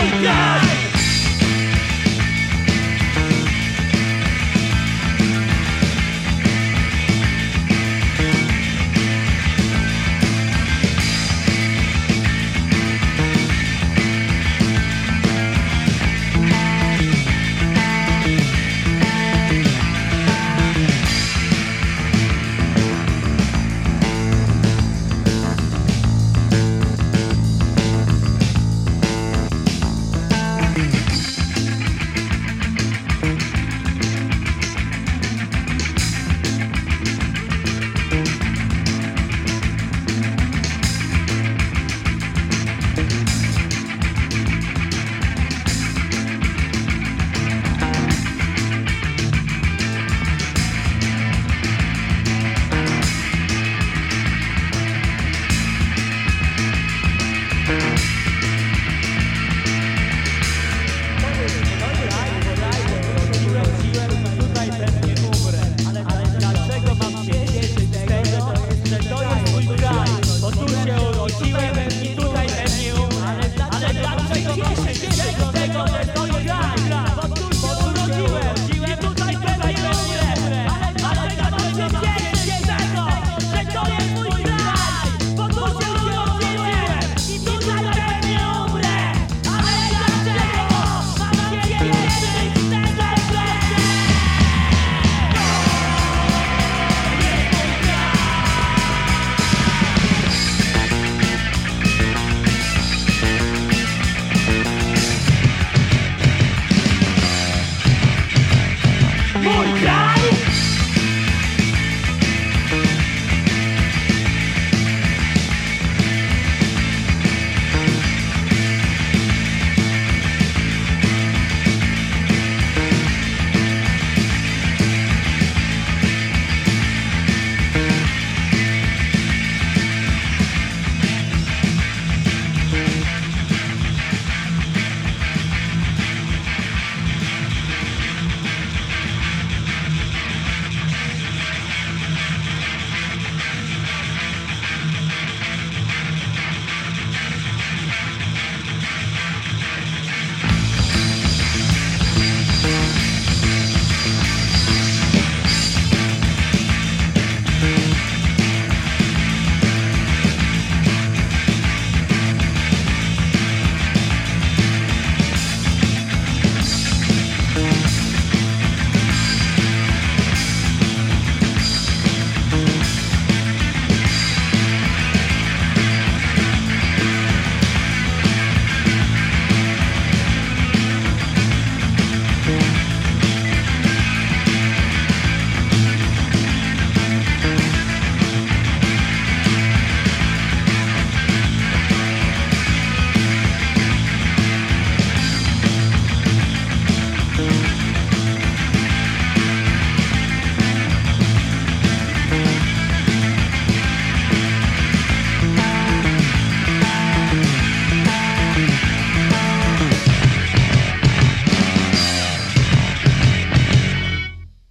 Oh God!